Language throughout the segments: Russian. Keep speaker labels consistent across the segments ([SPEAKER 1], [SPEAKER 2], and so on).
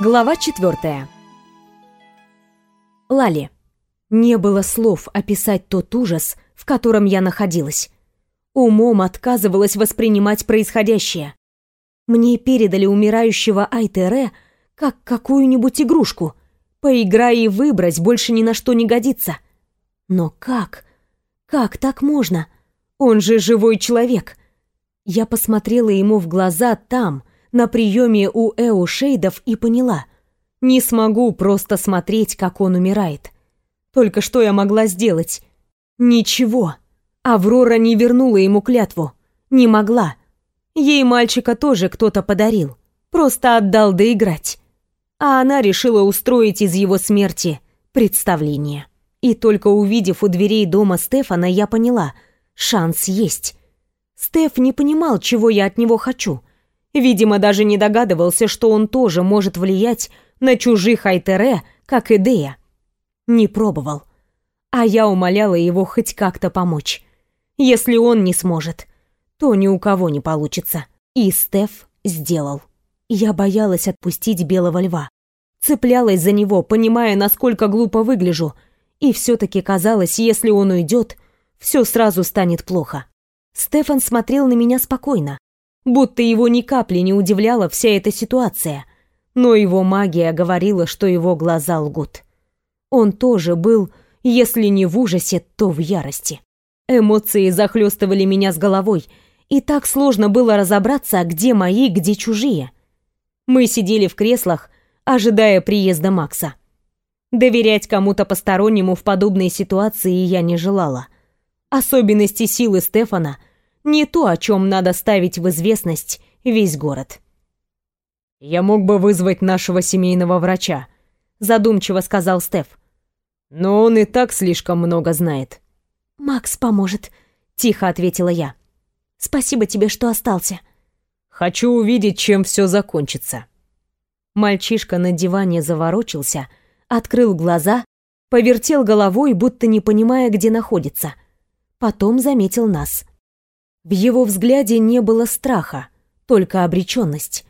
[SPEAKER 1] Глава четвертая. Лали. Не было слов описать тот ужас, в котором я находилась. Умом отказывалась воспринимать происходящее. Мне передали умирающего Айтере как какую-нибудь игрушку. Поиграй и выбрось, больше ни на что не годится. Но как? Как так можно? Он же живой человек. Я посмотрела ему в глаза там, на приеме у Эо Шейдов и поняла. Не смогу просто смотреть, как он умирает. Только что я могла сделать? Ничего. Аврора не вернула ему клятву. Не могла. Ей мальчика тоже кто-то подарил. Просто отдал доиграть. А она решила устроить из его смерти представление. И только увидев у дверей дома Стефана, я поняла, шанс есть. Стеф не понимал, чего я от него хочу — Видимо, даже не догадывался, что он тоже может влиять на чужих Айтере, как и Дея. Не пробовал. А я умоляла его хоть как-то помочь. Если он не сможет, то ни у кого не получится. И Стеф сделал. Я боялась отпустить белого льва. Цеплялась за него, понимая, насколько глупо выгляжу. И все-таки казалось, если он уйдет, все сразу станет плохо. Стефан смотрел на меня спокойно, будто его ни капли не удивляла вся эта ситуация, но его магия говорила, что его глаза лгут. Он тоже был, если не в ужасе, то в ярости. Эмоции захлестывали меня с головой, и так сложно было разобраться, где мои, где чужие. Мы сидели в креслах, ожидая приезда Макса. Доверять кому-то постороннему в подобной ситуации я не желала. Особенности силы Стефана — не то, о чем надо ставить в известность весь город.
[SPEAKER 2] «Я мог бы вызвать нашего семейного врача», — задумчиво сказал Стеф. «Но он и так слишком много знает».
[SPEAKER 1] «Макс поможет», — тихо ответила я. «Спасибо тебе, что остался».
[SPEAKER 2] «Хочу увидеть, чем все закончится».
[SPEAKER 1] Мальчишка на диване заворочился, открыл глаза, повертел головой, будто не понимая, где находится. Потом заметил нас — в его взгляде не было страха, только обреченность.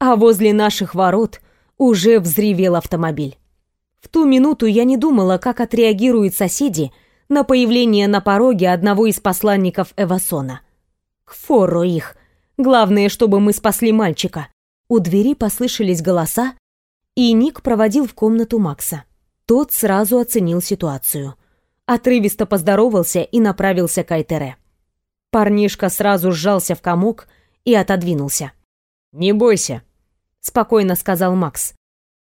[SPEAKER 1] А возле наших ворот уже взревел автомобиль. В ту минуту я не думала, как отреагируют соседи на появление на пороге одного из посланников Эвасона. К фору их. Главное, чтобы мы спасли мальчика. У двери послышались голоса, и Ник проводил в комнату Макса. Тот сразу оценил ситуацию. Отрывисто поздоровался и направился к Айтере. Парнишка сразу сжался в комок и отодвинулся.
[SPEAKER 2] «Не бойся», —
[SPEAKER 1] спокойно сказал Макс.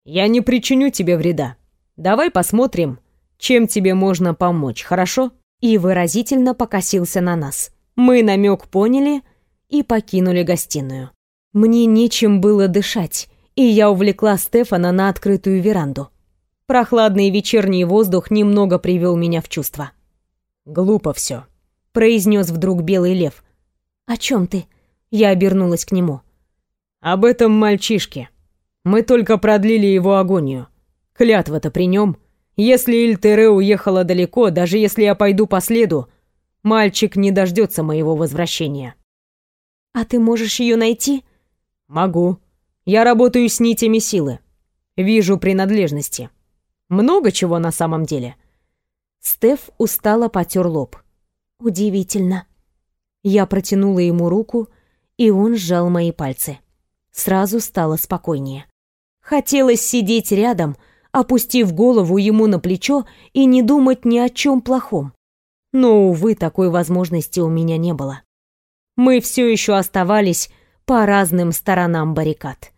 [SPEAKER 2] «Я не причиню тебе вреда. Давай посмотрим, чем тебе можно помочь, хорошо?»
[SPEAKER 1] И выразительно покосился на нас. Мы намек поняли и покинули гостиную. Мне нечем было дышать, и я увлекла Стефана на открытую веранду. Прохладный вечерний воздух немного привел меня в чувство.
[SPEAKER 2] «Глупо все»,
[SPEAKER 1] произнес вдруг белый лев. «О чем ты?» Я обернулась к нему.
[SPEAKER 2] «Об этом мальчишке. Мы только продлили его агонию. Клятва-то при нем. Если Ильтере уехала далеко, даже если я пойду по следу, мальчик не дождется моего возвращения».
[SPEAKER 1] «А ты можешь ее найти?»
[SPEAKER 2] «Могу. Я работаю с нитями силы. Вижу принадлежности. Много чего на самом деле».
[SPEAKER 1] Стеф устало потер лоб. Удивительно. Я протянула ему руку, и он сжал мои пальцы. Сразу стало спокойнее. Хотелось сидеть рядом, опустив голову ему на плечо и не думать ни о чем плохом. Но, увы, такой возможности у меня не было. Мы все еще оставались по разным сторонам баррикад.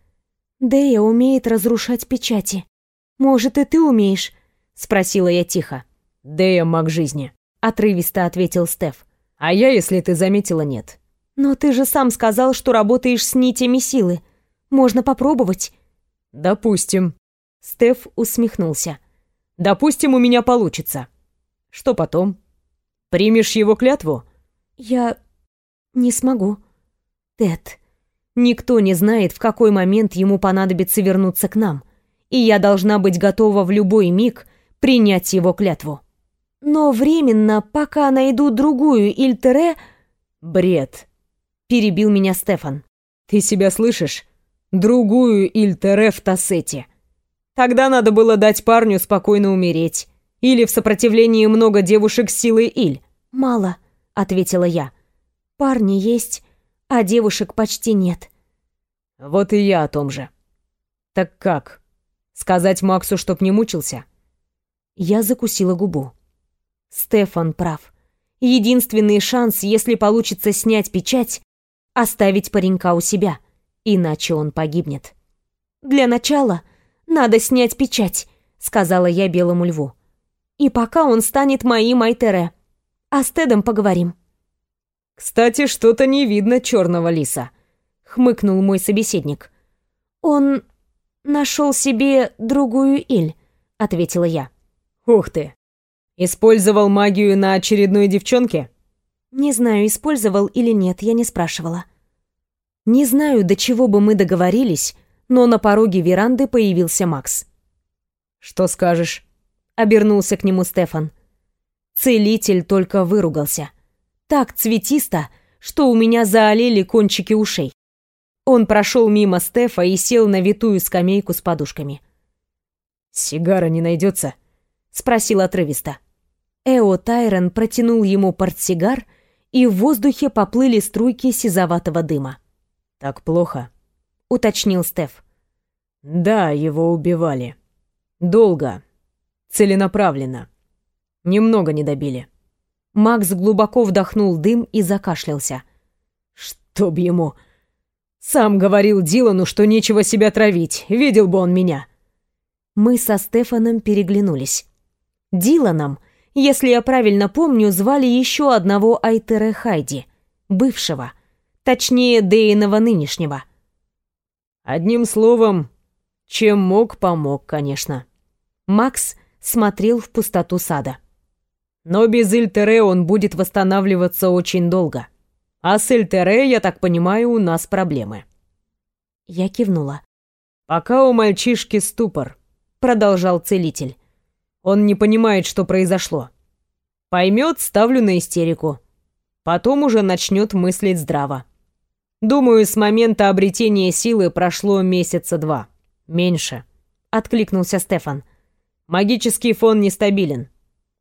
[SPEAKER 1] «Дэя умеет разрушать печати. Может, и ты умеешь?» — спросила я тихо.
[SPEAKER 2] «Дэя маг жизни»,
[SPEAKER 1] отрывисто ответил Стеф.
[SPEAKER 2] А я, если ты заметила, нет.
[SPEAKER 1] Но ты же сам сказал, что работаешь с нитями силы. Можно попробовать.
[SPEAKER 2] Допустим.
[SPEAKER 1] Стеф усмехнулся.
[SPEAKER 2] Допустим, у меня получится. Что потом? Примешь его клятву?
[SPEAKER 1] Я не смогу. Тед, никто не знает, в какой момент ему понадобится вернуться к нам, и я должна быть готова в любой миг принять его клятву. Но временно, пока найду другую Ильтере...
[SPEAKER 2] Бред.
[SPEAKER 1] Перебил меня Стефан.
[SPEAKER 2] Ты себя слышишь? другую Ильтере в Тассете. Тогда надо было дать парню спокойно умереть. Или в сопротивлении много девушек с силой Иль.
[SPEAKER 1] «Мало», — ответила я. «Парни есть, а девушек почти нет».
[SPEAKER 2] «Вот и я о том же». «Так как? Сказать Максу, чтоб не мучился?»
[SPEAKER 1] Я закусила губу. Стефан прав. Единственный шанс, если получится снять печать, оставить паренька у себя, иначе он погибнет. «Для начала надо снять печать», — сказала я белому льву. «И пока он станет моим Айтере. А с Тедом поговорим».
[SPEAKER 2] «Кстати, что-то не видно черного лиса», — хмыкнул мой собеседник.
[SPEAKER 1] «Он нашел себе другую Иль», — ответила я.
[SPEAKER 2] «Ух ты! Использовал магию на очередной девчонке?»
[SPEAKER 1] Не знаю, использовал или нет, я не спрашивала. Не знаю, до чего бы мы договорились, но на пороге веранды появился Макс.
[SPEAKER 2] «Что скажешь?»
[SPEAKER 1] — обернулся к нему Стефан. Целитель только выругался. Так цветисто, что у меня заолели кончики ушей. Он прошел мимо Стефа и сел на витую скамейку с подушками.
[SPEAKER 2] «Сигара не найдется?»
[SPEAKER 1] — спросил отрывисто. Эо Тайрон протянул ему портсигар, и в воздухе поплыли струйки сизоватого дыма.
[SPEAKER 2] «Так плохо», —
[SPEAKER 1] уточнил Стеф.
[SPEAKER 2] «Да, его убивали. Долго. Целенаправленно. Немного не добили».
[SPEAKER 1] Макс глубоко вдохнул дым и закашлялся.
[SPEAKER 2] «Чтоб ему...» «Сам говорил Дилану, что нечего себя травить. Видел бы он меня».
[SPEAKER 1] Мы со Стефаном переглянулись. Диланом если я правильно помню, звали еще одного Айтере Хайди, бывшего, точнее, Дейнова нынешнего.
[SPEAKER 2] Одним словом, чем мог, помог, конечно.
[SPEAKER 1] Макс смотрел в пустоту сада.
[SPEAKER 2] Но без Ильтере он будет восстанавливаться очень долго. А с Ильтере, я так понимаю, у нас проблемы.
[SPEAKER 1] Я кивнула.
[SPEAKER 2] Пока у мальчишки ступор, продолжал целитель. Он не понимает, что произошло. Поймет, ставлю на истерику. Потом уже начнет мыслить здраво. Думаю, с момента обретения силы прошло месяца два. Меньше. Откликнулся Стефан. Магический фон нестабилен.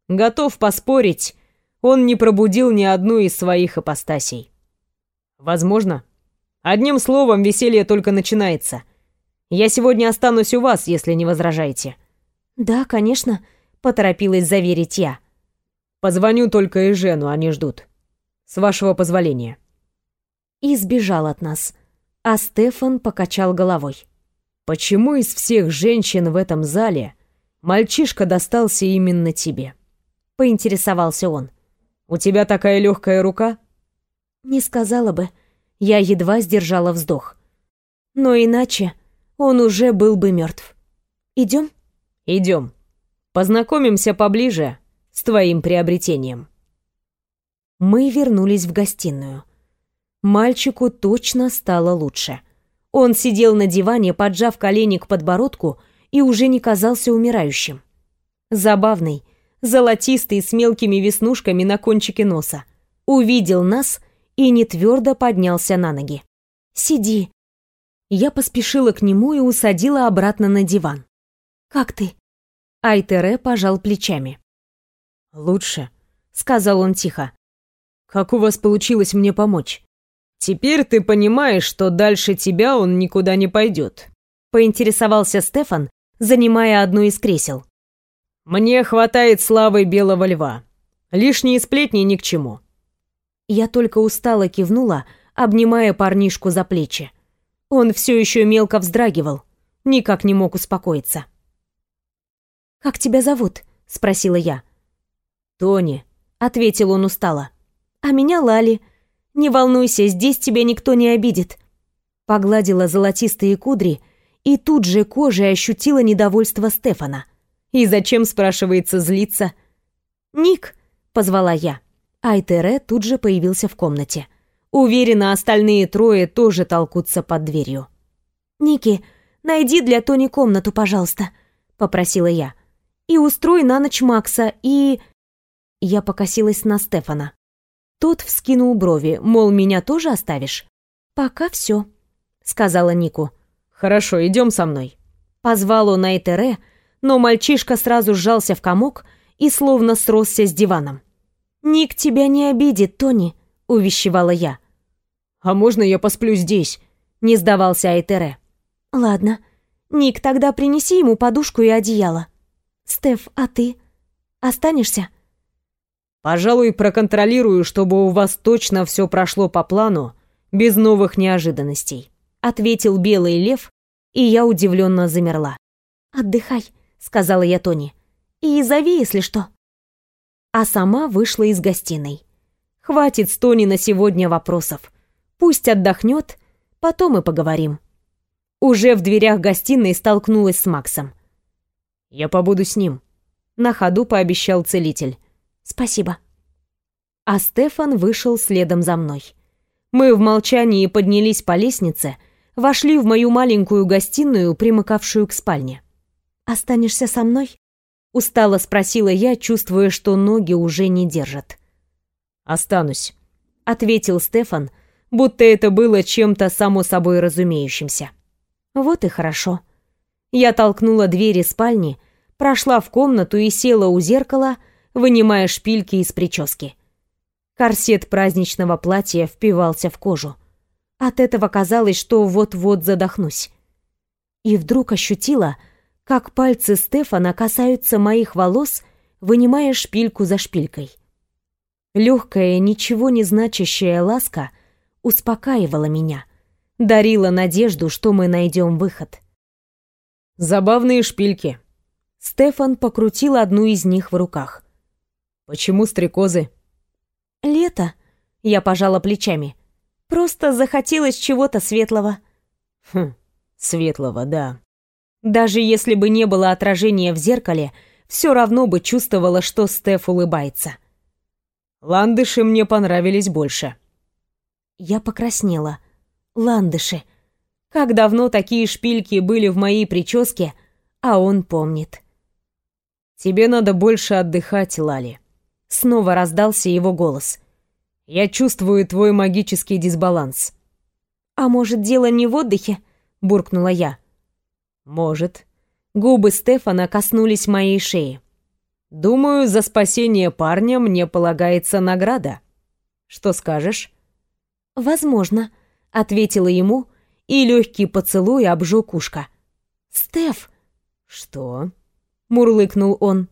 [SPEAKER 2] Готов поспорить, он не пробудил ни одну из своих ипостасей. Возможно. Одним словом, веселье только начинается. Я сегодня останусь у вас, если не возражаете.
[SPEAKER 1] Да, конечно поторопилась заверить я.
[SPEAKER 2] Позвоню только Эжену, они ждут. С вашего позволения.
[SPEAKER 1] И сбежал от нас. А Стефан покачал головой.
[SPEAKER 2] Почему из всех женщин в этом зале мальчишка достался именно тебе?
[SPEAKER 1] Поинтересовался он.
[SPEAKER 2] У тебя такая легкая рука?
[SPEAKER 1] Не сказала бы. Я едва сдержала вздох. Но иначе он уже был бы мертв. Идем?
[SPEAKER 2] Идем. Познакомимся поближе с твоим приобретением.
[SPEAKER 1] Мы вернулись в гостиную. Мальчику точно стало лучше. Он сидел на диване, поджав колени к подбородку, и уже не казался умирающим. Забавный, золотистый, с мелкими веснушками на кончике носа. Увидел нас и не твердо поднялся на ноги. «Сиди». Я поспешила к нему и усадила обратно на диван. «Как ты?» Айтере пожал плечами.
[SPEAKER 2] «Лучше», — сказал он тихо. «Как у вас получилось мне помочь? Теперь ты понимаешь, что дальше тебя он никуда не пойдет», —
[SPEAKER 1] поинтересовался Стефан, занимая одно из кресел.
[SPEAKER 2] «Мне хватает славы белого льва. Лишние сплетни ни к чему».
[SPEAKER 1] Я только устало кивнула, обнимая парнишку за плечи. Он все еще мелко вздрагивал, никак не мог успокоиться. «Как тебя зовут?» — спросила я.
[SPEAKER 2] «Тони», — ответил он устало.
[SPEAKER 1] «А меня Лали. Не волнуйся, здесь тебя никто не обидит». Погладила золотистые кудри и тут же кожей ощутила недовольство Стефана. «И зачем, спрашивается, злиться?» «Ник», — позвала я. Айтере тут же появился в комнате. Уверена, остальные трое тоже толкутся под дверью. «Ники, найди для Тони комнату, пожалуйста», — попросила я и устрой на ночь Макса, и...» Я покосилась на Стефана. Тот вскинул брови, мол, меня тоже оставишь? «Пока все», — сказала Нику.
[SPEAKER 2] «Хорошо, идем со мной».
[SPEAKER 1] Позвал он Айтере, но мальчишка сразу сжался в комок и словно сросся с диваном. «Ник тебя не обидит, Тони», — увещевала я.
[SPEAKER 2] «А можно я посплю здесь?» — не сдавался Айтере.
[SPEAKER 1] «Ладно. Ник, тогда принеси ему подушку и одеяло. Стеф, а ты? Останешься?»
[SPEAKER 2] «Пожалуй, проконтролирую, чтобы у вас точно все прошло по плану, без новых неожиданностей», — ответил Белый Лев, и я удивленно замерла.
[SPEAKER 1] «Отдыхай», — сказала я Тони. «И зови, если что». А сама вышла из гостиной. Хватит с Тони на сегодня вопросов. Пусть отдохнет, потом и поговорим. Уже в дверях гостиной столкнулась с Максом.
[SPEAKER 2] «Я побуду с ним», — на ходу пообещал целитель.
[SPEAKER 1] «Спасибо». А Стефан вышел следом за мной. Мы в молчании поднялись по лестнице, вошли в мою маленькую гостиную, примыкавшую к спальне. «Останешься со мной?» — устало спросила я, чувствуя, что ноги уже не держат.
[SPEAKER 2] «Останусь», —
[SPEAKER 1] ответил Стефан, будто это было чем-то само собой разумеющимся. «Вот и хорошо». Я толкнула двери спальни, прошла в комнату и села у зеркала, вынимая шпильки из прически. Корсет праздничного платья впивался в кожу. От этого казалось, что вот-вот задохнусь. И вдруг ощутила, как пальцы Стефана касаются моих волос, вынимая шпильку за шпилькой. Легкая, ничего не значащая ласка успокаивала меня, дарила надежду, что мы найдем выход.
[SPEAKER 2] «Забавные шпильки».
[SPEAKER 1] Стефан покрутил одну из них в руках.
[SPEAKER 2] «Почему стрекозы?»
[SPEAKER 1] «Лето», — я пожала плечами. Просто захотелось чего-то светлого.
[SPEAKER 2] Хм, светлого, да.
[SPEAKER 1] Даже если бы не было отражения в зеркале, все равно бы чувствовала, что Стеф улыбается.
[SPEAKER 2] Ландыши мне понравились больше.
[SPEAKER 1] Я покраснела. Ландыши. Как давно такие шпильки были в моей прическе, а он помнит.
[SPEAKER 2] Тебе надо больше отдыхать, Лали.
[SPEAKER 1] Снова раздался его голос.
[SPEAKER 2] Я чувствую твой магический дисбаланс.
[SPEAKER 1] А может, дело не в отдыхе? буркнула я.
[SPEAKER 2] Может.
[SPEAKER 1] Губы Стефана коснулись моей шеи.
[SPEAKER 2] Думаю, за спасение парня мне полагается награда. Что скажешь?
[SPEAKER 1] Возможно, ответила ему, и легкий поцелуй обжег ушко. Стеф.
[SPEAKER 2] Что?
[SPEAKER 1] Мурлыкнул он.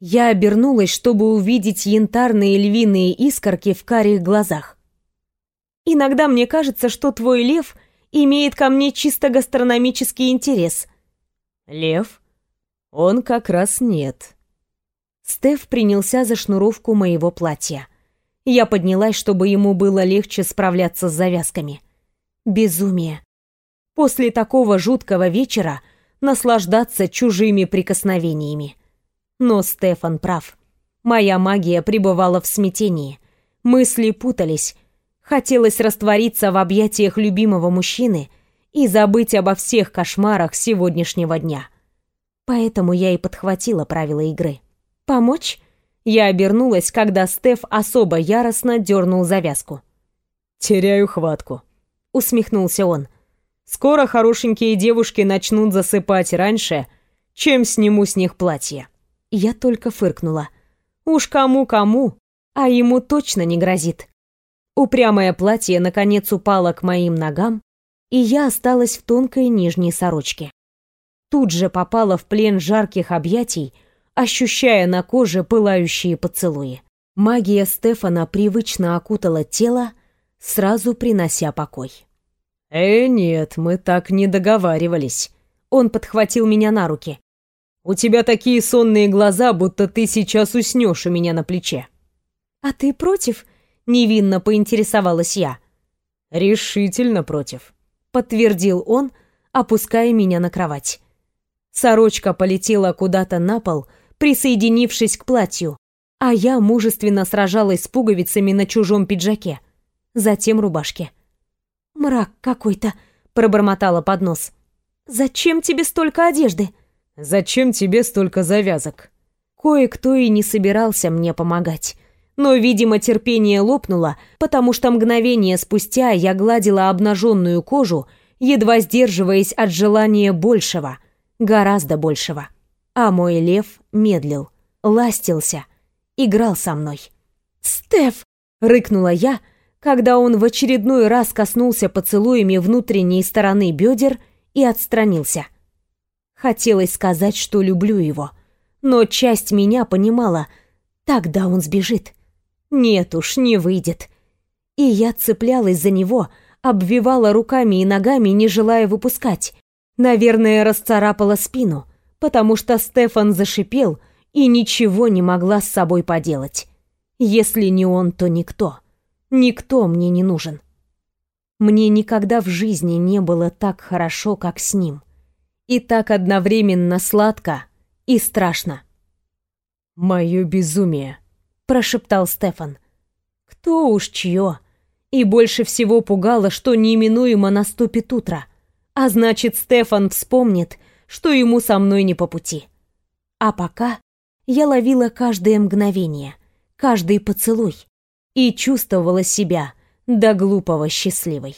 [SPEAKER 1] Я обернулась, чтобы увидеть янтарные львиные искорки в карих глазах. Иногда мне кажется, что твой лев имеет ко мне чисто гастрономический интерес.
[SPEAKER 2] Лев? Он как раз нет.
[SPEAKER 1] Стеф принялся за шнуровку моего платья. Я поднялась, чтобы ему было легче справляться с завязками. Безумие. После такого жуткого вечера наслаждаться чужими прикосновениями. Но Стефан прав. Моя магия пребывала в смятении. Мысли путались. Хотелось раствориться в объятиях любимого мужчины и забыть обо всех кошмарах сегодняшнего дня. Поэтому я и подхватила правила игры. «Помочь?» Я обернулась, когда Стеф особо яростно дернул завязку.
[SPEAKER 2] «Теряю хватку», — усмехнулся он. «Скоро хорошенькие девушки начнут засыпать раньше, чем сниму с них платье».
[SPEAKER 1] Я только фыркнула. Уж кому-кому, а ему точно не грозит. Упрямое платье наконец упало к моим ногам, и я осталась в тонкой нижней сорочке. Тут же попала в плен жарких объятий, ощущая на коже пылающие поцелуи. Магия Стефана привычно окутала тело, сразу принося покой.
[SPEAKER 2] «Э, нет, мы так не договаривались».
[SPEAKER 1] Он подхватил меня на руки.
[SPEAKER 2] У тебя такие сонные глаза, будто ты сейчас уснешь у меня на плече.
[SPEAKER 1] А ты против? Невинно поинтересовалась я.
[SPEAKER 2] Решительно против,
[SPEAKER 1] подтвердил он, опуская меня на кровать. Сорочка полетела куда-то на пол, присоединившись к платью, а я мужественно сражалась с пуговицами на чужом пиджаке, затем рубашке. «Мрак какой-то», — пробормотала под нос. «Зачем тебе столько одежды?»
[SPEAKER 2] Зачем тебе столько завязок?
[SPEAKER 1] Кое-кто и не собирался мне помогать. Но, видимо, терпение лопнуло, потому что мгновение спустя я гладила обнаженную кожу едва сдерживаясь от желания большего, гораздо большего. А мой лев медлил, ластился, играл со мной. «Стеф!» — рыкнула я, когда он в очередной раз коснулся поцелуями внутренней стороны бедер и отстранился. Хотелось сказать, что люблю его, но часть меня понимала, тогда он сбежит. Нет уж, не выйдет. И я цеплялась за него, обвивала руками и ногами, не желая выпускать. Наверное, расцарапала спину, потому что Стефан зашипел и ничего не могла с собой поделать. Если не он, то никто. Никто мне не нужен. Мне никогда в жизни не было так хорошо, как с ним. И так одновременно сладко и страшно.
[SPEAKER 2] «Мое безумие», —
[SPEAKER 1] прошептал Стефан. «Кто уж чье?» И больше всего пугало, что неминуемо наступит утро. А значит, Стефан вспомнит, что ему со мной не по пути. А пока я ловила каждое мгновение, каждый поцелуй и чувствовала себя до глупого счастливой.